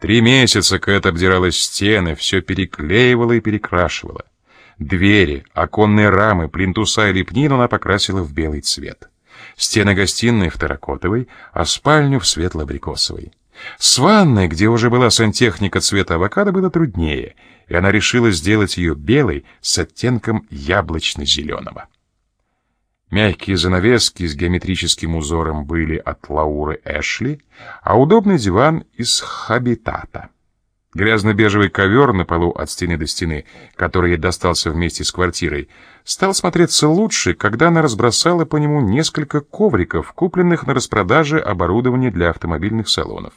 Три месяца Кэт обдирала стены, все переклеивала и перекрашивала. Двери, оконные рамы, плинтуса и лепнину она покрасила в белый цвет. Стены гостиной в терракотовый, а спальню в светло-абрикосовый. С ванной, где уже была сантехника цвета авокадо, было труднее, и она решила сделать ее белой с оттенком яблочно-зеленого. Мягкие занавески с геометрическим узором были от Лауры Эшли, а удобный диван из Хабитата. Грязно-бежевый ковер на полу от стены до стены, который ей достался вместе с квартирой, стал смотреться лучше, когда она разбросала по нему несколько ковриков, купленных на распродаже оборудования для автомобильных салонов.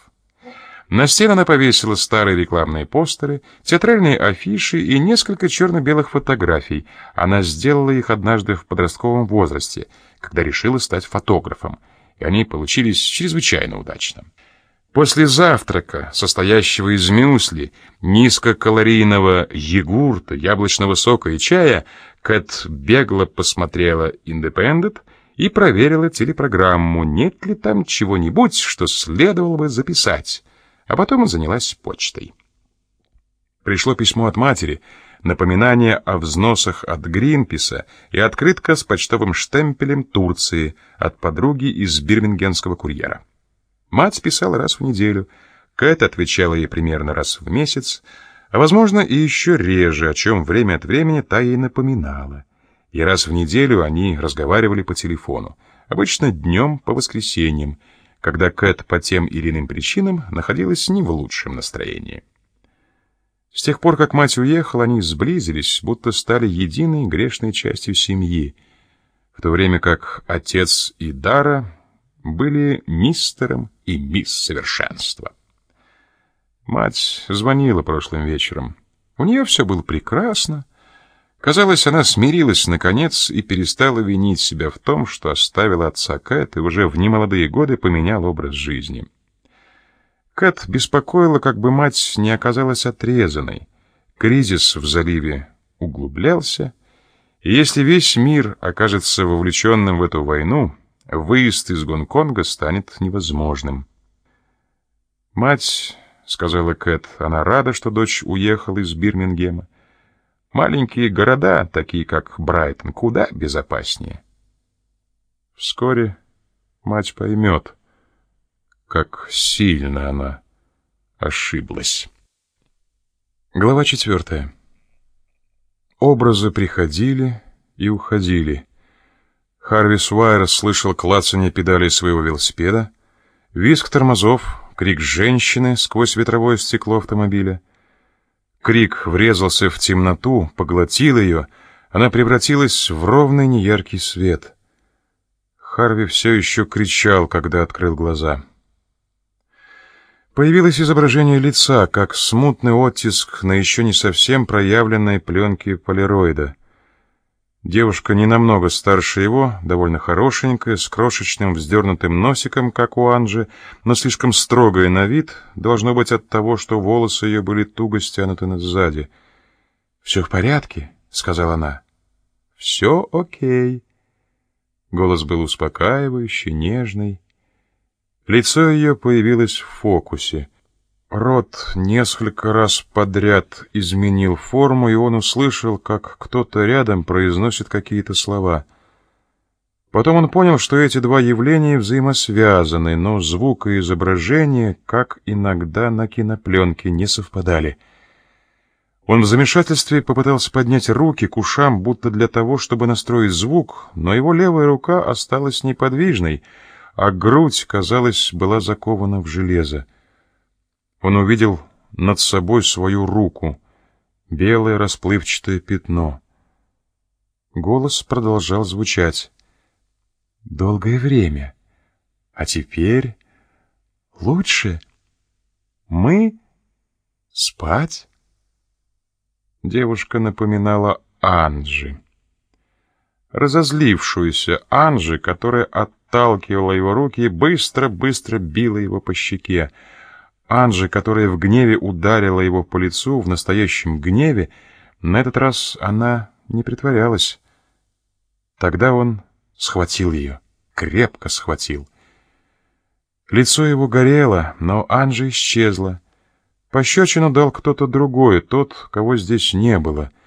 На стены она повесила старые рекламные постеры, театральные афиши и несколько черно-белых фотографий. Она сделала их однажды в подростковом возрасте, когда решила стать фотографом, и они получились чрезвычайно удачно. После завтрака, состоящего из мюсли, низкокалорийного йогурта, яблочного сока и чая, Кэт бегло посмотрела «Индепендент» и проверила телепрограмму, нет ли там чего-нибудь, что следовало бы записать а потом занялась почтой. Пришло письмо от матери, напоминание о взносах от Гринписа и открытка с почтовым штемпелем Турции от подруги из бирмингенского курьера. Мать писала раз в неделю, Кэт отвечала ей примерно раз в месяц, а, возможно, и еще реже, о чем время от времени та ей напоминала. И раз в неделю они разговаривали по телефону, обычно днем по воскресеньям, когда Кэт по тем или иным причинам находилась не в лучшем настроении. С тех пор, как мать уехала, они сблизились, будто стали единой грешной частью семьи, в то время как отец и Дара были мистером и мисс совершенства. Мать звонила прошлым вечером. У нее все было прекрасно, Казалось, она смирилась наконец и перестала винить себя в том, что оставила отца Кэт и уже в немолодые годы поменял образ жизни. Кэт беспокоила, как бы мать не оказалась отрезанной. Кризис в заливе углублялся, и если весь мир окажется вовлеченным в эту войну, выезд из Гонконга станет невозможным. «Мать», — сказала Кэт, — она рада, что дочь уехала из Бирмингема. Маленькие города, такие как Брайтон, куда безопаснее. Вскоре мать поймет, как сильно она ошиблась. Глава четвертая. Образы приходили и уходили. Харви Суайер слышал клацание педалей своего велосипеда, визг тормозов, крик женщины сквозь ветровое стекло автомобиля — Крик врезался в темноту, поглотил ее, она превратилась в ровный неяркий свет. Харви все еще кричал, когда открыл глаза. Появилось изображение лица, как смутный оттиск на еще не совсем проявленной пленке полироида — Девушка не намного старше его, довольно хорошенькая, с крошечным вздернутым носиком, как у Анжи, но слишком строгая на вид, должно быть от того, что волосы ее были туго стянуты сзади. «Все в порядке?» — сказала она. «Все окей». Голос был успокаивающий, нежный. Лицо ее появилось в фокусе — Рот несколько раз подряд изменил форму, и он услышал, как кто-то рядом произносит какие-то слова. Потом он понял, что эти два явления взаимосвязаны, но звук и изображение, как иногда на кинопленке, не совпадали. Он в замешательстве попытался поднять руки к ушам, будто для того, чтобы настроить звук, но его левая рука осталась неподвижной, а грудь, казалось, была закована в железо. Он увидел над собой свою руку, белое расплывчатое пятно. Голос продолжал звучать. «Долгое время. А теперь лучше. Мы спать?» Девушка напоминала Анжи. Разозлившуюся Анжи, которая отталкивала его руки и быстро-быстро била его по щеке. Анжи, которая в гневе ударила его по лицу, в настоящем гневе, на этот раз она не притворялась. Тогда он схватил ее, крепко схватил. Лицо его горело, но Анжи исчезла. Пощечину дал кто-то другой, тот, кого здесь не было —